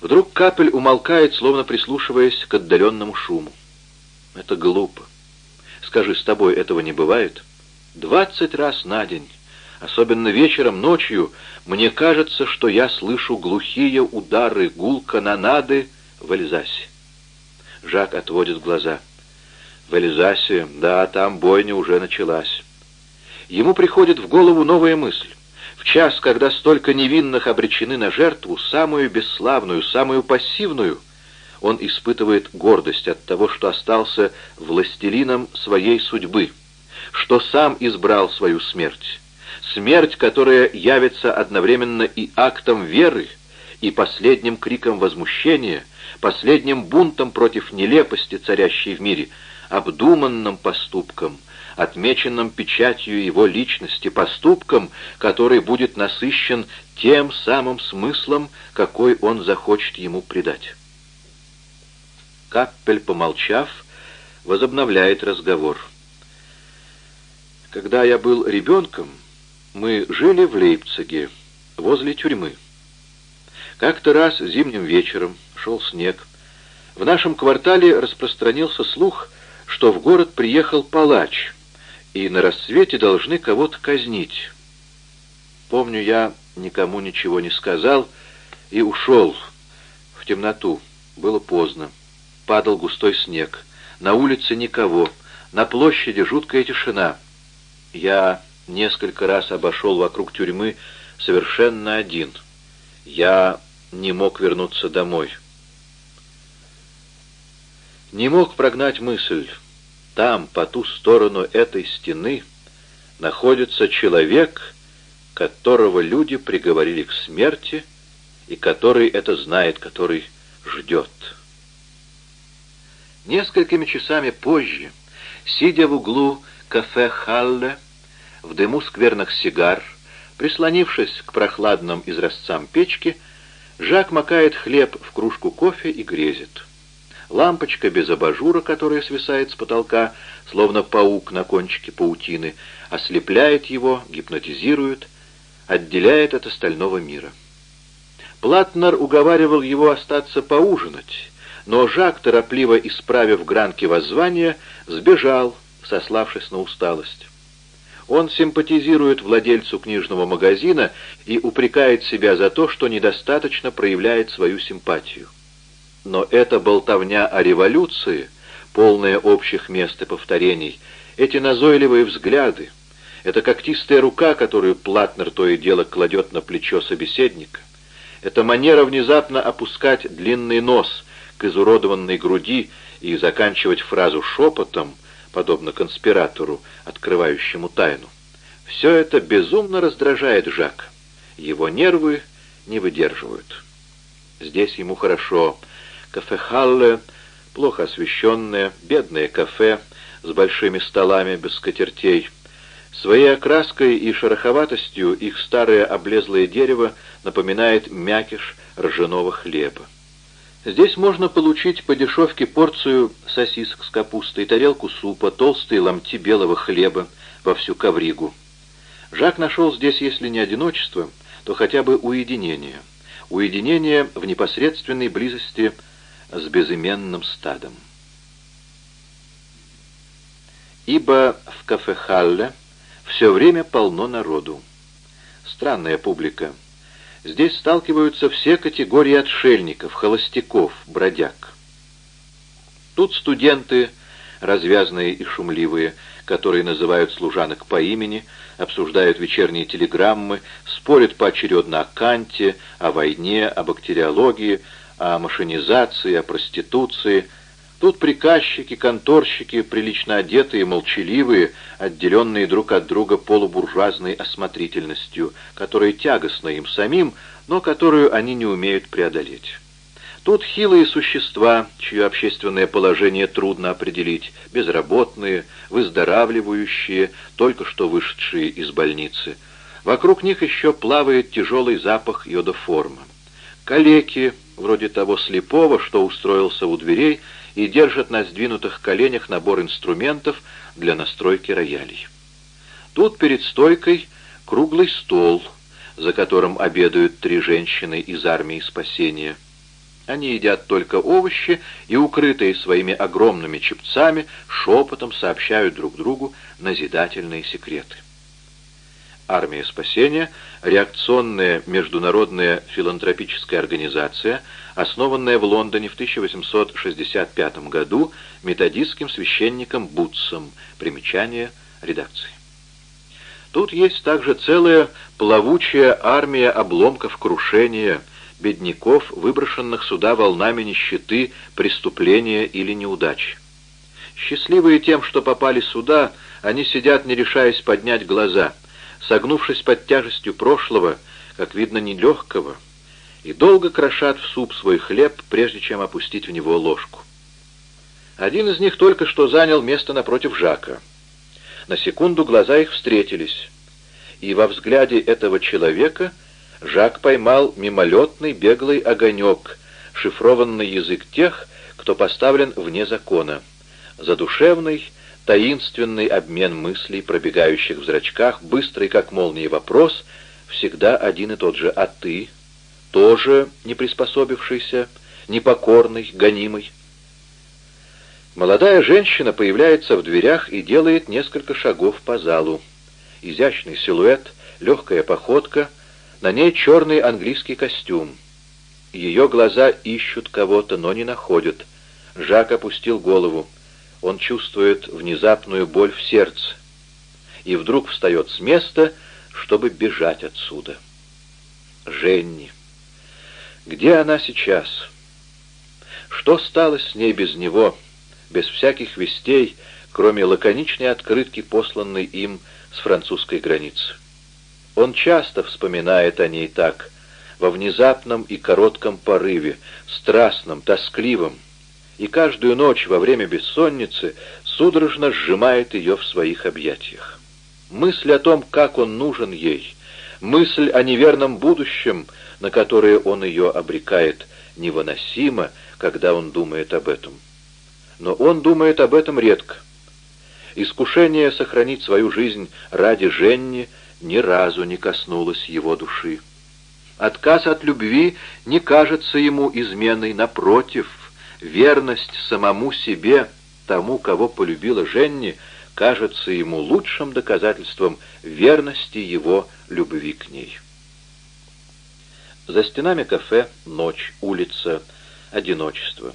Вдруг капель умолкает, словно прислушиваясь к отдаленному шуму. Это глупо. Скажи, с тобой этого не бывает? Двадцать раз на день, особенно вечером, ночью, мне кажется, что я слышу глухие удары гул канонады в Эльзасе. Жак отводит глаза. В Эльзасе, да, там бойня уже началась. Ему приходит в голову новая мысль. Час, когда столько невинных обречены на жертву, самую бесславную, самую пассивную, он испытывает гордость от того, что остался властелином своей судьбы, что сам избрал свою смерть. Смерть, которая явится одновременно и актом веры, и последним криком возмущения, последним бунтом против нелепости, царящей в мире, обдуманным поступком, отмеченным печатью его личности, поступком, который будет насыщен тем самым смыслом, какой он захочет ему придать. Каппель, помолчав, возобновляет разговор. Когда я был ребенком, мы жили в Лейпциге, возле тюрьмы. Как-то раз зимним вечером шел снег. В нашем квартале распространился слух, что в город приехал палач, и на рассвете должны кого-то казнить. Помню, я никому ничего не сказал и ушел в темноту. Было поздно. Падал густой снег. На улице никого. На площади жуткая тишина. Я несколько раз обошел вокруг тюрьмы совершенно один. Я не мог вернуться домой. Не мог прогнать мысль. Там, по ту сторону этой стены, находится человек, которого люди приговорили к смерти, и который это знает, который ждет. Несколькими часами позже, сидя в углу кафе «Халле», в дыму скверных сигар, прислонившись к прохладным изразцам печки, Жак макает хлеб в кружку кофе и грезит. Лампочка без абажура, которая свисает с потолка, словно паук на кончике паутины, ослепляет его, гипнотизирует, отделяет от остального мира. Платнер уговаривал его остаться поужинать, но Жак, торопливо исправив гранки воззвания, сбежал, сославшись на усталость. Он симпатизирует владельцу книжного магазина и упрекает себя за то, что недостаточно проявляет свою симпатию. Но эта болтовня о революции, полная общих мест и повторений, эти назойливые взгляды, эта когтистая рука, которую Платнер то и дело кладет на плечо собеседника, эта манера внезапно опускать длинный нос к изуродованной груди и заканчивать фразу шепотом, подобно конспиратору, открывающему тайну. Все это безумно раздражает Жака. Его нервы не выдерживают. Здесь ему хорошо. Кафе-халле, плохо освещенное, бедное кафе с большими столами без скатертей. Своей окраской и шероховатостью их старое облезлое дерево напоминает мякиш ржаного хлеба. Здесь можно получить по дешевке порцию сосисок с капустой, тарелку супа, толстые ломти белого хлеба во всю ковригу. Жак нашел здесь, если не одиночество, то хотя бы уединение. Уединение в непосредственной близости с безыменным стадом. Ибо в кафе Халле все время полно народу. Странная публика. Здесь сталкиваются все категории отшельников, холостяков, бродяг. Тут студенты, развязные и шумливые, которые называют служанок по имени, обсуждают вечерние телеграммы, спорят поочередно о Канте, о войне, о бактериологии, о машинизации, о проституции – Тут приказчики, конторщики, прилично одетые, молчаливые, отделенные друг от друга полубуржуазной осмотрительностью, которая тягостна им самим, но которую они не умеют преодолеть. Тут хилые существа, чье общественное положение трудно определить, безработные, выздоравливающие, только что вышедшие из больницы. Вокруг них еще плавает тяжелый запах йодоформа. Калеки, вроде того слепого, что устроился у дверей, и держат на сдвинутых коленях набор инструментов для настройки роялей. Тут перед стойкой круглый стол, за которым обедают три женщины из армии спасения. Они едят только овощи и, укрытые своими огромными чепцами, шепотом сообщают друг другу назидательные секреты. Армия спасения — реакционная международная филантропическая организация, основанная в Лондоне в 1865 году методистским священником Бутсом. Примечание редакции. Тут есть также целая плавучая армия обломков крушения, бедняков, выброшенных сюда волнами нищеты, преступления или неудачи. Счастливые тем, что попали сюда, они сидят, не решаясь поднять глаза, согнувшись под тяжестью прошлого, как видно, нелегкого, и долго крошат в суп свой хлеб, прежде чем опустить в него ложку. Один из них только что занял место напротив Жака — на секунду глаза их встретились, и во взгляде этого человека Жак поймал мимолетный беглый огонек, шифрованный язык тех, кто поставлен вне закона, задушевный, таинственный обмен мыслей, пробегающих в зрачках, быстрый, как молния, вопрос, всегда один и тот же «А ты?» тоже не приспособившийся, непокорный, гонимый. Молодая женщина появляется в дверях и делает несколько шагов по залу. Изящный силуэт, легкая походка, на ней черный английский костюм. Ее глаза ищут кого-то, но не находят. Жак опустил голову. Он чувствует внезапную боль в сердце. И вдруг встает с места, чтобы бежать отсюда. Женни. Где она сейчас? Что стало с ней без него? без всяких вестей, кроме лаконичной открытки, посланной им с французской границы. Он часто вспоминает о ней так, во внезапном и коротком порыве, страстном, тоскливом, и каждую ночь во время бессонницы судорожно сжимает ее в своих объятиях. Мысль о том, как он нужен ей, мысль о неверном будущем, на которое он ее обрекает, невыносима, когда он думает об этом но он думает об этом редко. Искушение сохранить свою жизнь ради Женни ни разу не коснулось его души. Отказ от любви не кажется ему изменой, напротив, верность самому себе, тому, кого полюбила Женни, кажется ему лучшим доказательством верности его любви к ней. За стенами кафе ночь, улица, одиночество.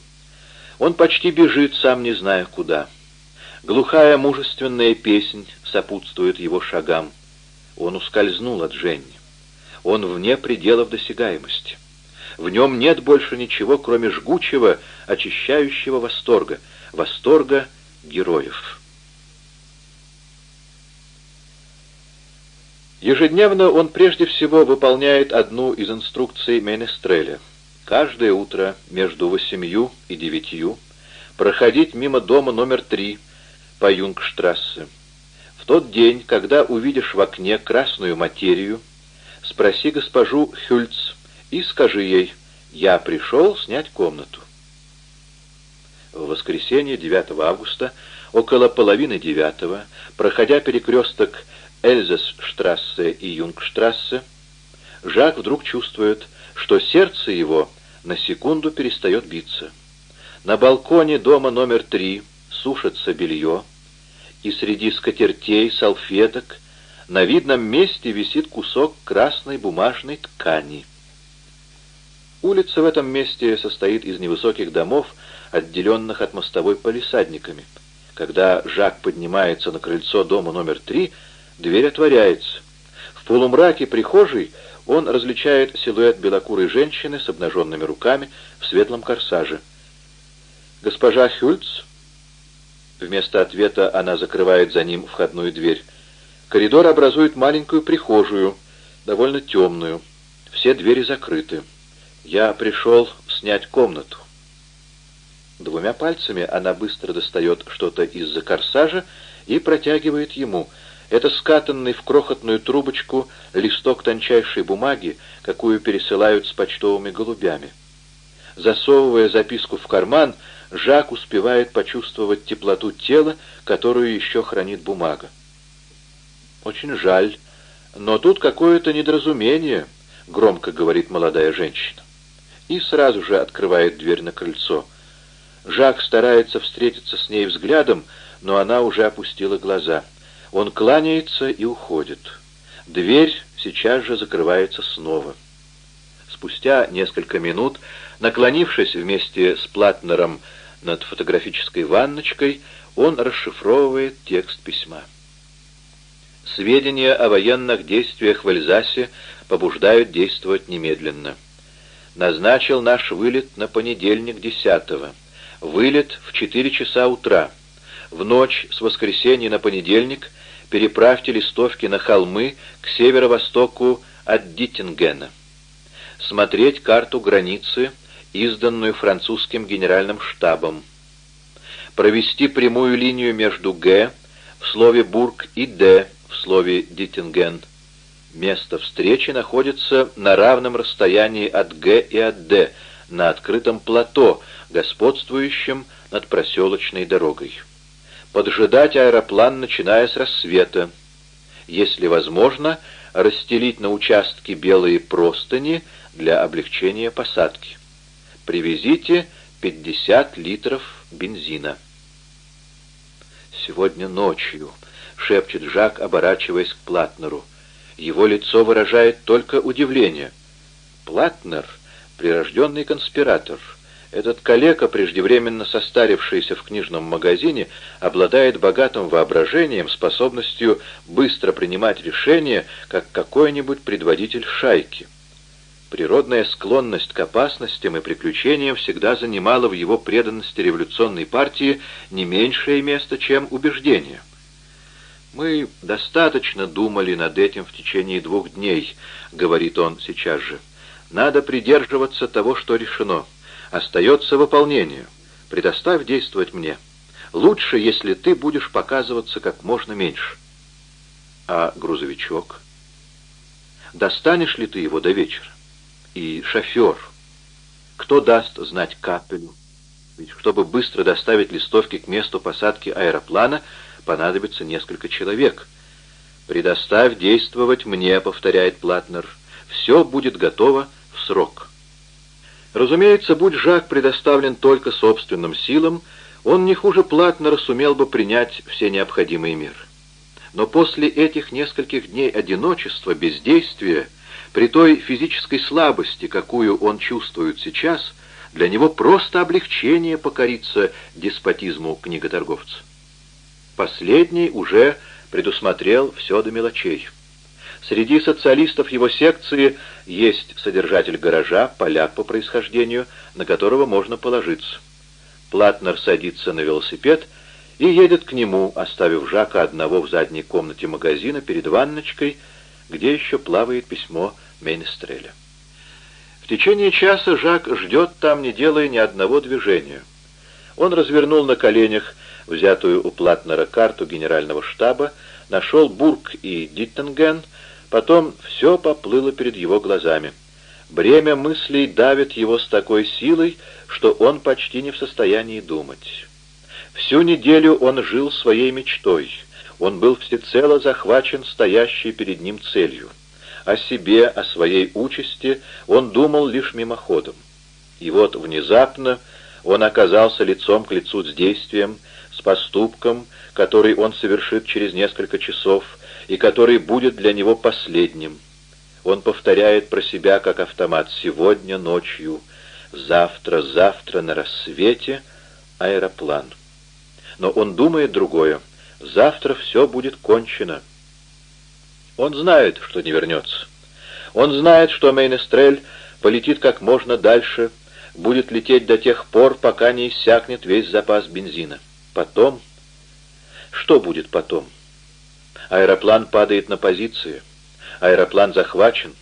Он почти бежит, сам не зная куда. Глухая мужественная песнь сопутствует его шагам. Он ускользнул от Женни. Он вне пределов досягаемости. В нем нет больше ничего, кроме жгучего, очищающего восторга, восторга героев. Ежедневно он прежде всего выполняет одну из инструкций Менестреля — каждое утро между восемью и девятью проходить мимо дома номер три по Юнгштрассе. В тот день, когда увидишь в окне красную материю, спроси госпожу Хюльц и скажи ей «Я пришел снять комнату». В воскресенье 9 августа, около половины девятого, проходя перекресток Эльзесштрассе и Юнгштрассе, Жак вдруг чувствует, что сердце его на секунду перестает биться. На балконе дома номер три сушится белье, и среди скатертей, салфеток на видном месте висит кусок красной бумажной ткани. Улица в этом месте состоит из невысоких домов, отделенных от мостовой палисадниками. Когда Жак поднимается на крыльцо дома номер три, дверь отворяется. В полумраке прихожей он различает силуэт белокурой женщины с обнаженными руками в светлом корсаже. «Госпожа Хюльц?» Вместо ответа она закрывает за ним входную дверь. Коридор образует маленькую прихожую, довольно темную. Все двери закрыты. Я пришел снять комнату. Двумя пальцами она быстро достает что-то из-за корсажа и протягивает ему — это скатанный в крохотную трубочку листок тончайшей бумаги, какую пересылают с почтовыми голубями. Засовывая записку в карман, Жак успевает почувствовать теплоту тела, которую еще хранит бумага. «Очень жаль, но тут какое-то недоразумение», — громко говорит молодая женщина. И сразу же открывает дверь на крыльцо. Жак старается встретиться с ней взглядом, но она уже опустила глаза. Он кланяется и уходит. Дверь сейчас же закрывается снова. Спустя несколько минут, наклонившись вместе с Платнером над фотографической ванночкой, он расшифровывает текст письма. Сведения о военных действиях в Эльзасе побуждают действовать немедленно. Назначил наш вылет на понедельник 10-го. Вылет в 4 часа утра. В ночь с воскресенья на понедельник переправьте листовки на холмы к северо-востоку от Диттингена. Смотреть карту границы, изданную французским генеральным штабом. Провести прямую линию между «Г» в слове «Бург» и «Д» в слове «Диттинген». Место встречи находится на равном расстоянии от Г и от Д, на открытом плато, господствующем над проселочной дорогой. Поджидать аэроплан, начиная с рассвета. Если возможно, расстелить на участке белые простыни для облегчения посадки. Привезите 50 литров бензина. Сегодня ночью — шепчет Жак, оборачиваясь к Платнеру. Его лицо выражает только удивление. Платнер — прирожденный конспиратор. Этот калека, преждевременно состарившийся в книжном магазине, обладает богатым воображением, способностью быстро принимать решения, как какой-нибудь предводитель шайки. Природная склонность к опасностям и приключениям всегда занимала в его преданности революционной партии не меньшее место, чем убеждение. «Мы достаточно думали над этим в течение двух дней», — говорит он сейчас же. «Надо придерживаться того, что решено. Остается выполнение. Предоставь действовать мне. Лучше, если ты будешь показываться как можно меньше». «А грузовичок? Достанешь ли ты его до вечера? И шофер? Кто даст знать капелю? Ведь чтобы быстро доставить листовки к месту посадки аэроплана — понадобится несколько человек. «Предоставь действовать мне», — повторяет Платнер. «Все будет готово в срок». Разумеется, будь Жак предоставлен только собственным силам, он не хуже Платнера сумел бы принять все необходимые меры. Но после этих нескольких дней одиночества, бездействия, при той физической слабости, какую он чувствует сейчас, для него просто облегчение покориться деспотизму книготорговца. Последний уже предусмотрел все до мелочей. Среди социалистов его секции есть содержатель гаража, поляк по происхождению, на которого можно положиться. Платнер садится на велосипед и едет к нему, оставив Жака одного в задней комнате магазина перед ванночкой, где еще плавает письмо Мейнестреля. В течение часа Жак ждет там, не делая ни одного движения. Он развернул на коленях взятую у Платнера карту генерального штаба, нашел Бург и Диттенген, потом все поплыло перед его глазами. Бремя мыслей давит его с такой силой, что он почти не в состоянии думать. Всю неделю он жил своей мечтой, он был всецело захвачен стоящей перед ним целью. О себе, о своей участи он думал лишь мимоходом. И вот внезапно он оказался лицом к лицу с действием, с поступком, который он совершит через несколько часов и который будет для него последним. Он повторяет про себя как автомат «сегодня ночью», «завтра, завтра на рассвете» аэроплан. Но он думает другое. Завтра все будет кончено. Он знает, что не вернется. Он знает, что Мейнестрель полетит как можно дальше, будет лететь до тех пор, пока не иссякнет весь запас бензина. Потом... Что будет потом? Аэроплан падает на позиции. Аэроплан захвачен.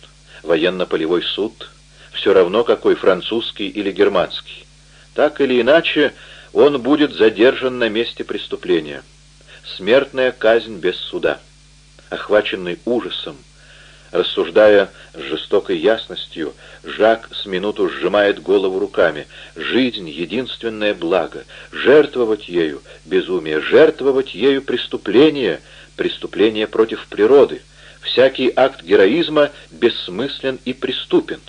Военно-полевой суд. Все равно, какой французский или германский. Так или иначе, он будет задержан на месте преступления. Смертная казнь без суда. Охваченный ужасом, Рассуждая с жестокой ясностью, Жак с минуту сжимает голову руками. Жизнь — единственное благо. Жертвовать ею — безумие. Жертвовать ею — преступление. Преступление против природы. Всякий акт героизма бессмыслен и преступен.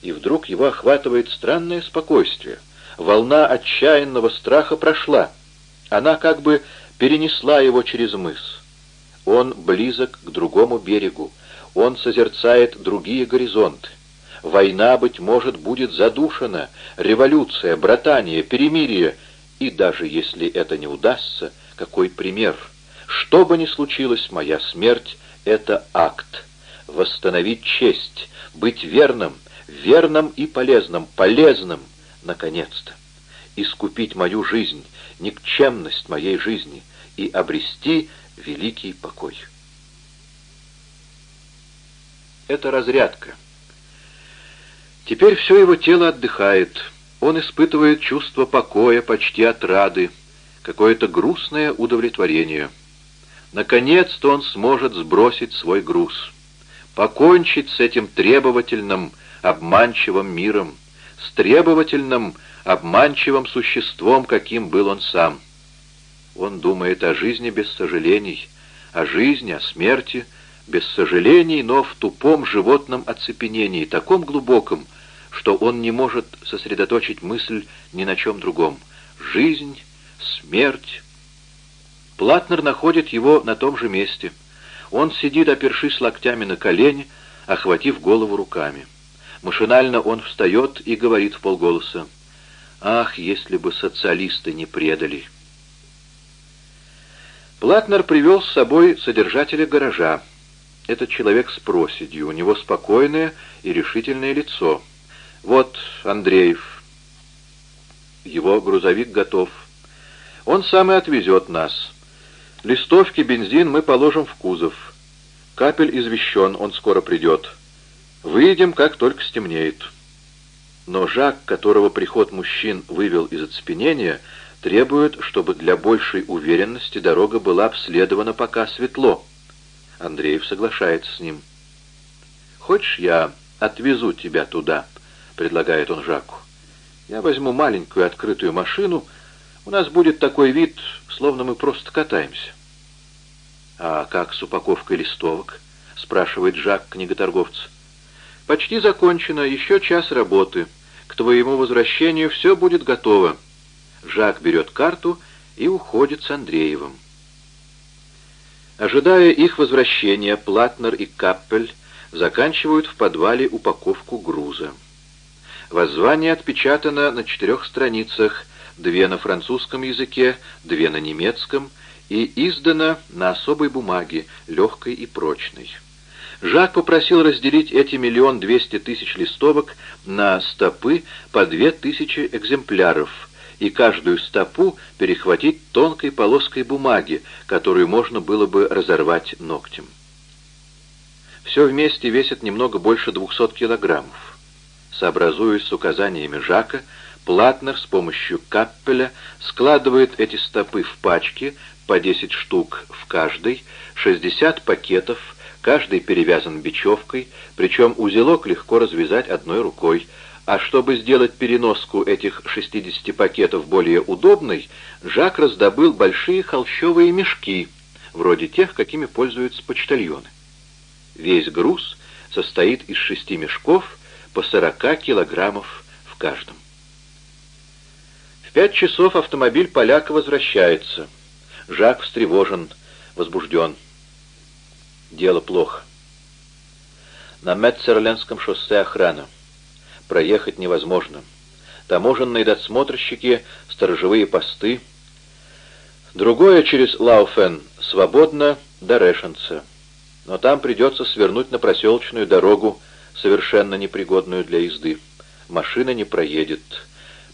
и вдруг его охватывает странное спокойствие. Волна отчаянного страха прошла. Она как бы перенесла его через мыс. Он близок к другому берегу. Он созерцает другие горизонты. Война, быть может, будет задушена, революция, братание, перемирие. И даже если это не удастся, какой пример? Что бы ни случилось, моя смерть — это акт. Восстановить честь, быть верным, верным и полезным, полезным, наконец-то. Искупить мою жизнь, никчемность моей жизни и обрести великий покой. Это разрядка. Теперь все его тело отдыхает. Он испытывает чувство покоя, почти отрады, какое-то грустное удовлетворение. Наконец-то он сможет сбросить свой груз, покончить с этим требовательным, обманчивым миром, с требовательным, обманчивым существом, каким был он сам. Он думает о жизни без сожалений, о жизни, о смерти, без сожалений, но в тупом животном оцепенении, таком глубоком, что он не может сосредоточить мысль ни на чем другом. Жизнь, смерть. Платнер находит его на том же месте. Он сидит, опершись локтями на колени, охватив голову руками. Машинально он встает и говорит в полголоса. «Ах, если бы социалисты не предали!» Платнер привел с собой содержателя гаража. Этот человек с проседью, у него спокойное и решительное лицо. Вот Андреев. Его грузовик готов. Он сам и отвезет нас. Листовки, бензин мы положим в кузов. Капель извещен, он скоро придет. Выйдем, как только стемнеет. Но Жак, которого приход мужчин вывел из оцепенения, требует, чтобы для большей уверенности дорога была обследована пока светло. Андреев соглашается с ним. «Хочешь, я отвезу тебя туда?» — предлагает он Жаку. «Я возьму маленькую открытую машину. У нас будет такой вид, словно мы просто катаемся». «А как с упаковкой листовок?» — спрашивает Жак книготорговца. «Почти закончено. Еще час работы. К твоему возвращению все будет готово». Жак берет карту и уходит с Андреевым. Ожидая их возвращения, Платнер и Каппель заканчивают в подвале упаковку груза. Воззвание отпечатано на четырех страницах, две на французском языке, две на немецком, и издано на особой бумаге, легкой и прочной. Жак попросил разделить эти миллион двести тысяч листовок на стопы по две тысячи экземпляров, и каждую стопу перехватить тонкой полоской бумаги, которую можно было бы разорвать ногтем. Все вместе весит немного больше 200 килограммов. Сообразуясь с указаниями Жака, Платнер с помощью каппеля складывает эти стопы в пачки, по 10 штук в каждой, 60 пакетов, каждый перевязан бечевкой, причем узелок легко развязать одной рукой, а чтобы сделать переноску этих 60 пакетов более удобной, Жак раздобыл большие холщовые мешки, вроде тех, какими пользуются почтальоны. Весь груз состоит из шести мешков по 40 килограммов в каждом. В пять часов автомобиль поляка возвращается. Жак встревожен, возбужден. Дело плохо. На Метцерленском шоссе охрана проехать невозможно. Таможенные досмотрщики, сторожевые посты. Другое через Лауфен свободно до Решенца. Но там придется свернуть на проселочную дорогу, совершенно непригодную для езды. Машина не проедет.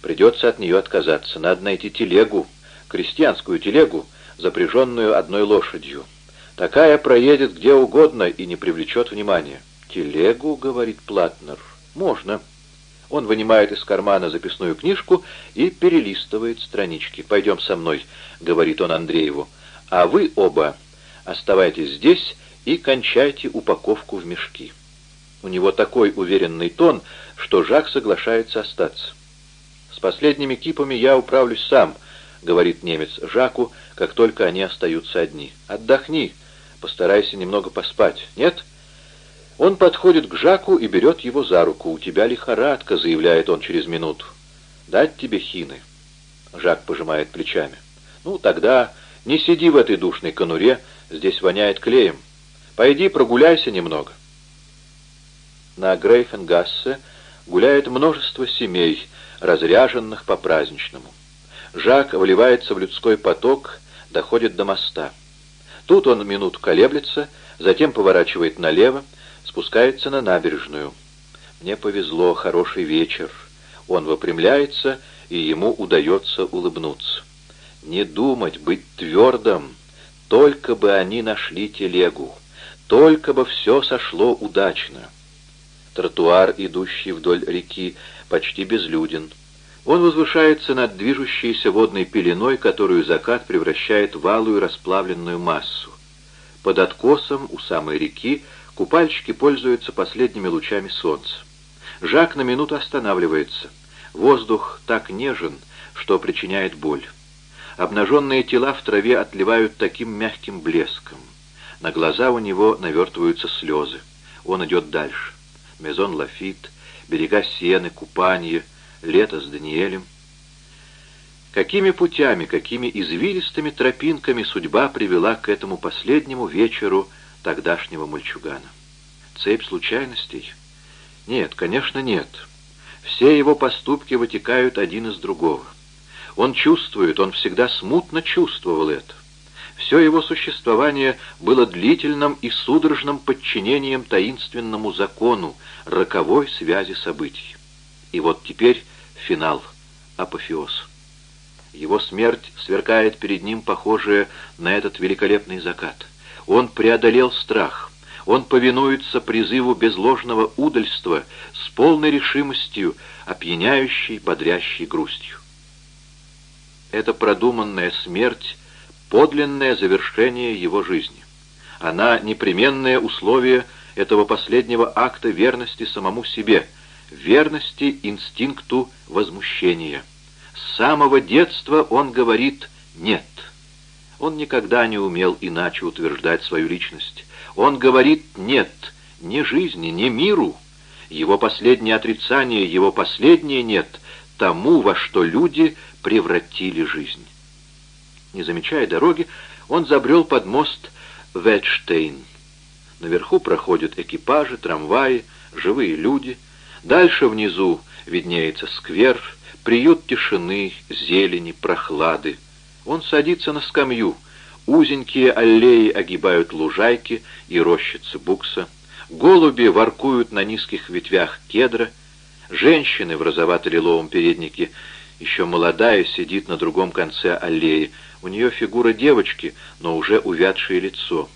Придется от нее отказаться. Надо найти телегу, крестьянскую телегу, запряженную одной лошадью. Такая проедет где угодно и не привлечет внимания. «Телегу?» — говорит Платнер. «Можно». Он вынимает из кармана записную книжку и перелистывает странички. «Пойдем со мной», — говорит он Андрееву. «А вы оба оставайтесь здесь и кончайте упаковку в мешки». У него такой уверенный тон, что Жак соглашается остаться. «С последними кипами я управлюсь сам», — говорит немец Жаку, как только они остаются одни. «Отдохни, постарайся немного поспать. Нет?» Он подходит к Жаку и берет его за руку. «У тебя лихорадка», — заявляет он через минуту. «Дать тебе хины». Жак пожимает плечами. «Ну, тогда не сиди в этой душной конуре, здесь воняет клеем. Пойди прогуляйся немного». На Грейфенгассе гуляет множество семей, разряженных по-праздничному. Жак вливается в людской поток, доходит до моста. Тут он минуту колеблется, затем поворачивает налево, спускается на набережную. Мне повезло, хороший вечер. Он выпрямляется, и ему удается улыбнуться. Не думать, быть твердым, только бы они нашли телегу, только бы все сошло удачно. Тротуар, идущий вдоль реки, почти безлюден. Он возвышается над движущейся водной пеленой, которую закат превращает в алую расплавленную массу. Под откосом у самой реки купальщики пользуются последними лучами солнца. Жак на минуту останавливается. Воздух так нежен, что причиняет боль. Обнаженные тела в траве отливают таким мягким блеском. На глаза у него навертываются слезы. Он идет дальше. Мезон Лафит, берега Сены, купание, лето с Даниэлем. Какими путями, какими извилистыми тропинками судьба привела к этому последнему вечеру тогдашнего мальчугана? Цепь случайностей? Нет, конечно, нет. Все его поступки вытекают один из другого. Он чувствует, он всегда смутно чувствовал это. Все его существование было длительным и судорожным подчинением таинственному закону, роковой связи событий. И вот теперь финал, апофеоз. Его смерть сверкает перед ним, похожая на этот великолепный закат. Он преодолел страх. Он повинуется призыву безложного удальства с полной решимостью, опьяняющей, бодрящей грустью. Это продуманная смерть подлинное завершение его жизни. Она непременное условие этого последнего акта верности самому себе, верности инстинкту возмущения. С самого детства он говорит «нет». Он никогда не умел иначе утверждать свою личность. Он говорит «нет» ни жизни, ни миру. Его последнее отрицание, его последнее «нет» тому, во что люди превратили жизнь. Не замечая дороги, он забрел под мост Ветштейн. Наверху проходят экипажи, трамваи, живые люди. Дальше внизу виднеется сквер, приют тишины, зелени, прохлады. Он садится на скамью. Узенькие аллеи огибают лужайки и рощицы букса. Голуби воркуют на низких ветвях кедра. Женщины в розовато-лиловом переднике, еще молодая, сидит на другом конце аллеи, у нее фигура девочки, но уже увядшее лицо.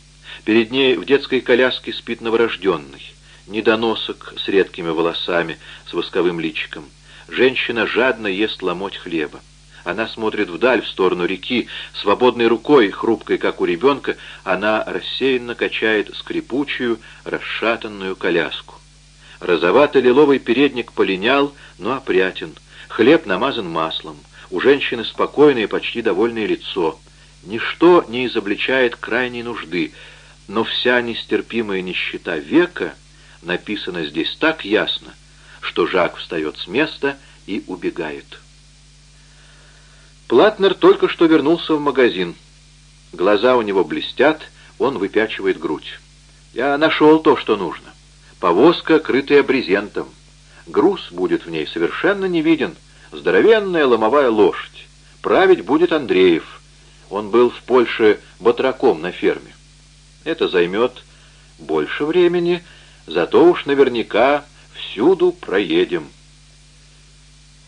Перед ней в детской коляске спит новорожденный. Недоносок с редкими волосами, с восковым личиком. Женщина жадно ест ломоть хлеба. Она смотрит вдаль, в сторону реки, свободной рукой, хрупкой, как у ребенка, она рассеянно качает скрипучую, расшатанную коляску. Розовато-лиловый передник полинял, но опрятен. Хлеб намазан маслом. У женщины спокойное почти довольное лицо. Ничто не изобличает крайней нужды, но вся нестерпимая нищета века написана здесь так ясно, что Жак встает с места и убегает. Платнер только что вернулся в магазин. Глаза у него блестят, он выпячивает грудь. «Я нашел то, что нужно. Повозка, крытая брезентом. Груз будет в ней совершенно не виден». Здоровенная ломовая лошадь. Править будет Андреев. Он был в Польше батраком на ферме. Это займет больше времени, зато уж наверняка всюду проедем.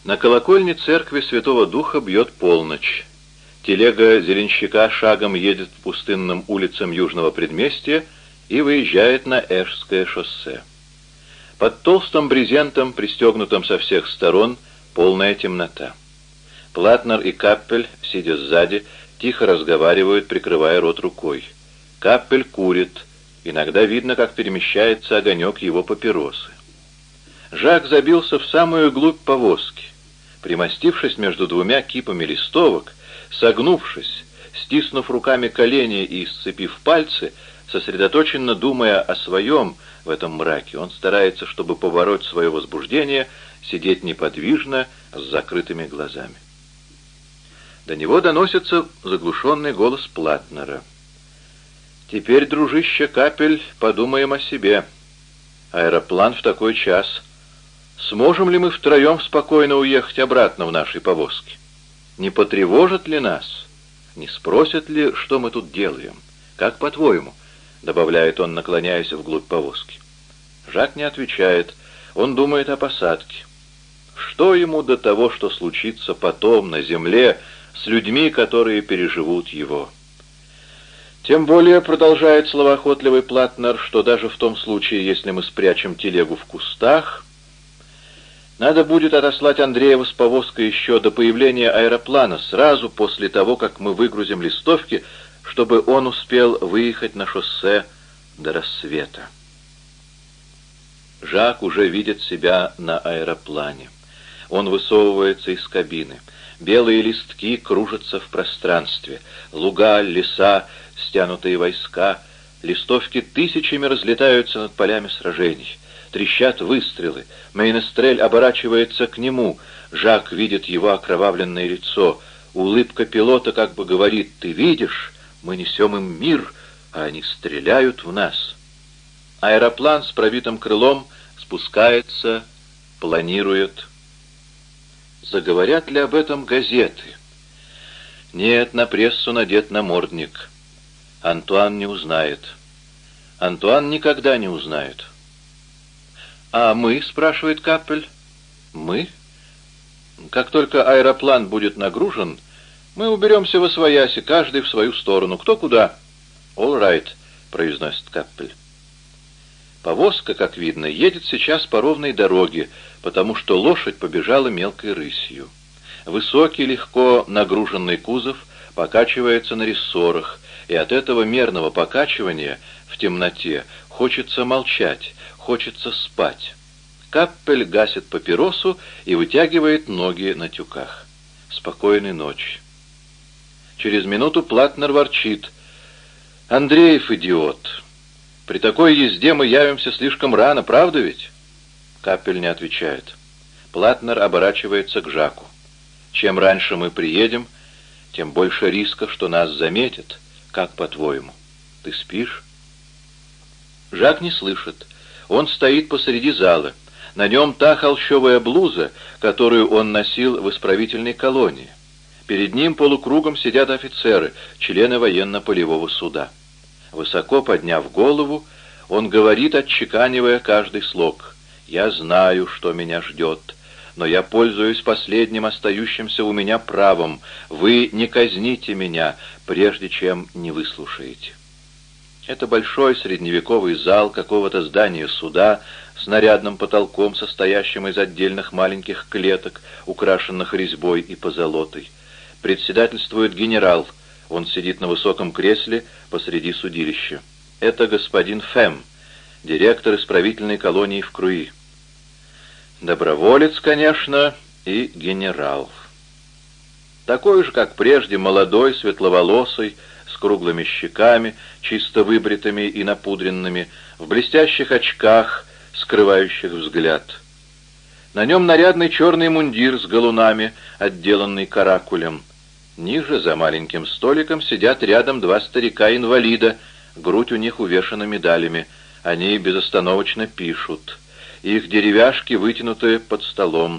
На колокольне церкви Святого Духа бьет полночь. Телега зеленщика шагом едет по пустынным улицам южного предместья и выезжает на Эшское шоссе. Под толстым брезентом, пристегнутым со всех сторон, Полная темнота. Платнер и Каппель, сидя сзади, тихо разговаривают, прикрывая рот рукой. Каппель курит. Иногда видно, как перемещается огонек его папиросы. Жак забился в самую глубь повозки. Примостившись между двумя кипами листовок, согнувшись, стиснув руками колени и сцепив пальцы, Сосредоточенно думая о своем в этом мраке, он старается, чтобы побороть свое возбуждение, сидеть неподвижно с закрытыми глазами. До него доносится заглушенный голос Платнера. «Теперь, дружище Капель, подумаем о себе. Аэроплан в такой час. Сможем ли мы втроем спокойно уехать обратно в нашей повозке? Не потревожат ли нас? Не спросят ли, что мы тут делаем? Как по-твоему?» — добавляет он, наклоняясь вглубь повозки. Жак не отвечает. Он думает о посадке. Что ему до того, что случится потом на земле с людьми, которые переживут его? Тем более, продолжает словоохотливый Платнер, что даже в том случае, если мы спрячем телегу в кустах, надо будет отослать Андреева с повозкой еще до появления аэроплана, сразу после того, как мы выгрузим листовки, чтобы он успел выехать на шоссе до рассвета. Жак уже видит себя на аэроплане. Он высовывается из кабины. Белые листки кружатся в пространстве. Луга, леса, стянутые войска. Листовки тысячами разлетаются над полями сражений. Трещат выстрелы. Мейнестрель оборачивается к нему. Жак видит его окровавленное лицо. Улыбка пилота как бы говорит «Ты видишь?» Мы несем им мир, а они стреляют в нас. Аэроплан с пробитым крылом спускается, планирует. Заговорят ли об этом газеты? Нет, на прессу надет намордник. Антуан не узнает. Антуан никогда не узнает. «А мы?» — спрашивает Капель. «Мы?» «Как только аэроплан будет нагружен, мы уберемся во свояси, каждый в свою сторону. Кто куда?» «All right», — произносит Каппель. Повозка, как видно, едет сейчас по ровной дороге, потому что лошадь побежала мелкой рысью. Высокий, легко нагруженный кузов покачивается на рессорах, и от этого мерного покачивания в темноте хочется молчать, хочется спать. Каппель гасит папиросу и вытягивает ноги на тюках. Спокойной ночи. Через минуту Платнер ворчит. «Андреев идиот! При такой езде мы явимся слишком рано, правда ведь?» Капель не отвечает. Платнер оборачивается к Жаку. «Чем раньше мы приедем, тем больше риска, что нас заметят. Как по-твоему? Ты спишь?» Жак не слышит. Он стоит посреди зала. На нем та холщовая блуза, которую он носил в исправительной колонии. Перед ним полукругом сидят офицеры, члены военно-полевого суда. Высоко подняв голову, он говорит, отчеканивая каждый слог. «Я знаю, что меня ждет, но я пользуюсь последним остающимся у меня правом. Вы не казните меня, прежде чем не выслушаете». Это большой средневековый зал какого-то здания суда с нарядным потолком, состоящим из отдельных маленьких клеток, украшенных резьбой и позолотой. Председательствует генерал. Он сидит на высоком кресле посреди судилища. Это господин Фэм, директор исправительной колонии в Круи. Доброволец, конечно, и генерал. Такой же, как прежде, молодой, светловолосый, круглыми щеками, чисто выбритыми и напудренными, в блестящих очках, скрывающих взгляд. На нем нарядный черный мундир с галунами, отделанный каракулем. Ниже, за маленьким столиком, сидят рядом два старика-инвалида, грудь у них увешана медалями. Они безостановочно пишут. Их деревяшки вытянуты под столом.